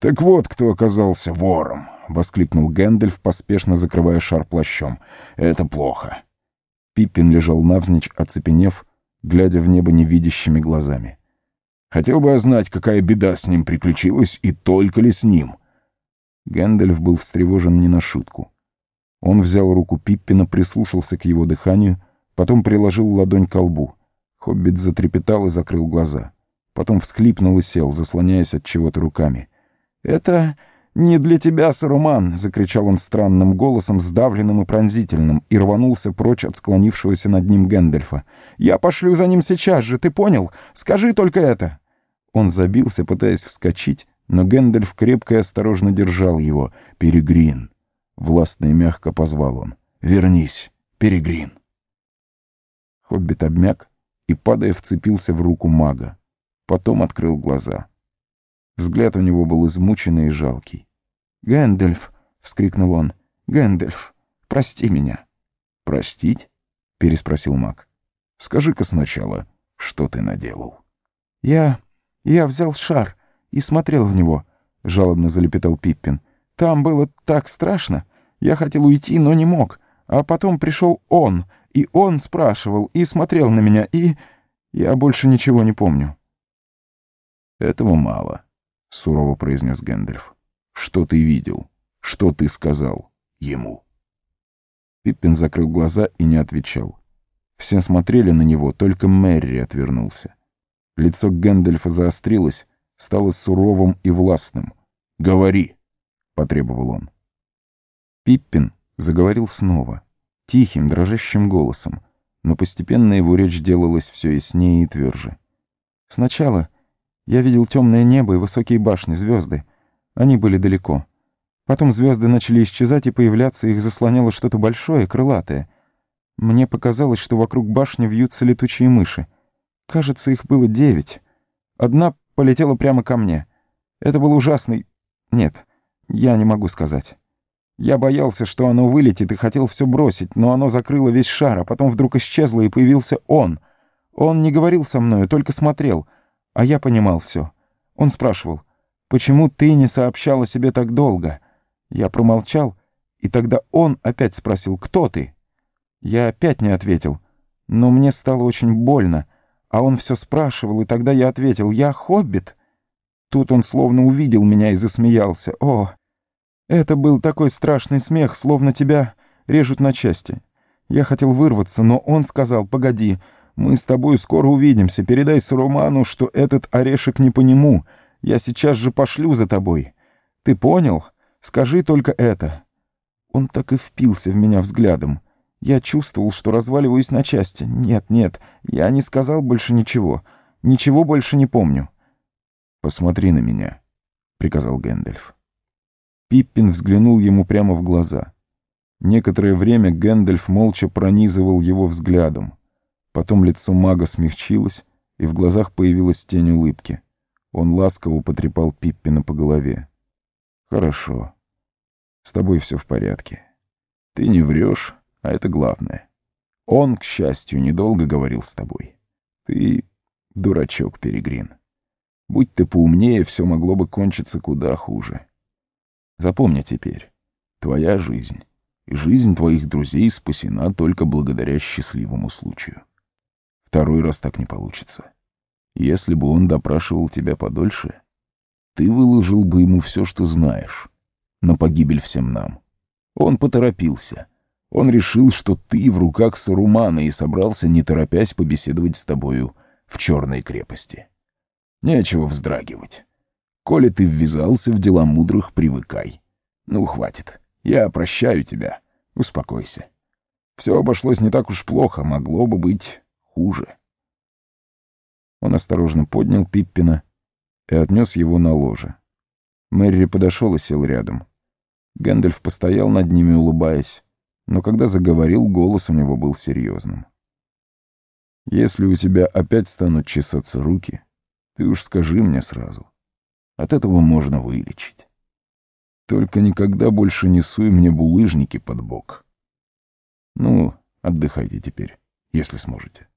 «Так вот, кто оказался вором!» — воскликнул Гэндальф, поспешно закрывая шар плащом. «Это плохо!» Пиппин лежал навзничь, оцепенев, глядя в небо невидящими глазами. «Хотел бы я знать, какая беда с ним приключилась, и только ли с ним!» Гэндальф был встревожен не на шутку. Он взял руку Пиппина, прислушался к его дыханию, потом приложил ладонь к лбу. Хоббит затрепетал и закрыл глаза. Потом всхлипнул и сел, заслоняясь от чего-то руками. «Это не для тебя, Саруман!» — закричал он странным голосом, сдавленным и пронзительным, и рванулся прочь от склонившегося над ним Гэндальфа. «Я пошлю за ним сейчас же, ты понял? Скажи только это!» Он забился, пытаясь вскочить, но Гэндальф крепко и осторожно держал его. «Перегрин!» — властно и мягко позвал он. «Вернись, Перегрин!» Хоббит обмяк и, падая, вцепился в руку мага. Потом открыл глаза. Взгляд у него был измученный и жалкий. «Гэндальф!» — вскрикнул он. «Гэндальф, прости меня!» «Простить?» — переспросил маг. «Скажи-ка сначала, что ты наделал?» «Я... я взял шар и смотрел в него», — жалобно залепетал Пиппин. «Там было так страшно. Я хотел уйти, но не мог. А потом пришел он, и он спрашивал, и смотрел на меня, и... Я больше ничего не помню». «Этого мало», — сурово произнес Гэндальф. «Что ты видел? Что ты сказал ему?» Пиппин закрыл глаза и не отвечал. Все смотрели на него, только Мэри отвернулся. Лицо Гэндальфа заострилось, стало суровым и властным. «Говори!» — потребовал он. Пиппин заговорил снова, тихим, дрожащим голосом, но постепенно его речь делалась все яснее и тверже. «Сначала я видел темное небо и высокие башни, звезды. Они были далеко. Потом звезды начали исчезать и появляться, их заслоняло что-то большое, крылатое. Мне показалось, что вокруг башни вьются летучие мыши. Кажется, их было девять. Одна полетела прямо ко мне. Это был ужасный... Нет, я не могу сказать. Я боялся, что оно вылетит, и хотел все бросить, но оно закрыло весь шар, а потом вдруг исчезло, и появился он. Он не говорил со мною, только смотрел — а я понимал все. Он спрашивал, «Почему ты не сообщала себе так долго?» Я промолчал, и тогда он опять спросил, «Кто ты?» Я опять не ответил, но мне стало очень больно, а он все спрашивал, и тогда я ответил, «Я хоббит». Тут он словно увидел меня и засмеялся. О, это был такой страшный смех, словно тебя режут на части. Я хотел вырваться, но он сказал, «Погоди, мы с тобой скоро увидимся. Передай Саруману, что этот орешек не по нему. Я сейчас же пошлю за тобой. Ты понял? Скажи только это». Он так и впился в меня взглядом. Я чувствовал, что разваливаюсь на части. Нет, нет, я не сказал больше ничего. Ничего больше не помню. «Посмотри на меня», — приказал Гэндальф. Пиппин взглянул ему прямо в глаза. Некоторое время Гэндальф молча пронизывал его взглядом. Потом лицо мага смягчилось, и в глазах появилась тень улыбки. Он ласково потрепал Пиппина по голове. «Хорошо. С тобой все в порядке. Ты не врешь, а это главное. Он, к счастью, недолго говорил с тобой. Ты дурачок, Перегрин. Будь ты поумнее, все могло бы кончиться куда хуже. Запомни теперь, твоя жизнь и жизнь твоих друзей спасена только благодаря счастливому случаю. Второй раз так не получится. Если бы он допрашивал тебя подольше, ты выложил бы ему все, что знаешь. На погибель всем нам. Он поторопился. Он решил, что ты в руках Сарумана и собрался, не торопясь, побеседовать с тобою в черной крепости. Нечего вздрагивать. Коли ты ввязался в дела мудрых, привыкай. Ну, хватит. Я прощаю тебя. Успокойся. Все обошлось не так уж плохо, могло бы быть хуже. Он осторожно поднял Пиппина и отнес его на ложе. Мэри подошел и сел рядом. Гэндальф постоял над ними, улыбаясь, но когда заговорил, голос у него был серьезным. «Если у тебя опять станут чесаться руки, ты уж скажи мне сразу. От этого можно вылечить. Только никогда больше не суй мне булыжники под бок. Ну, отдыхайте теперь, если сможете».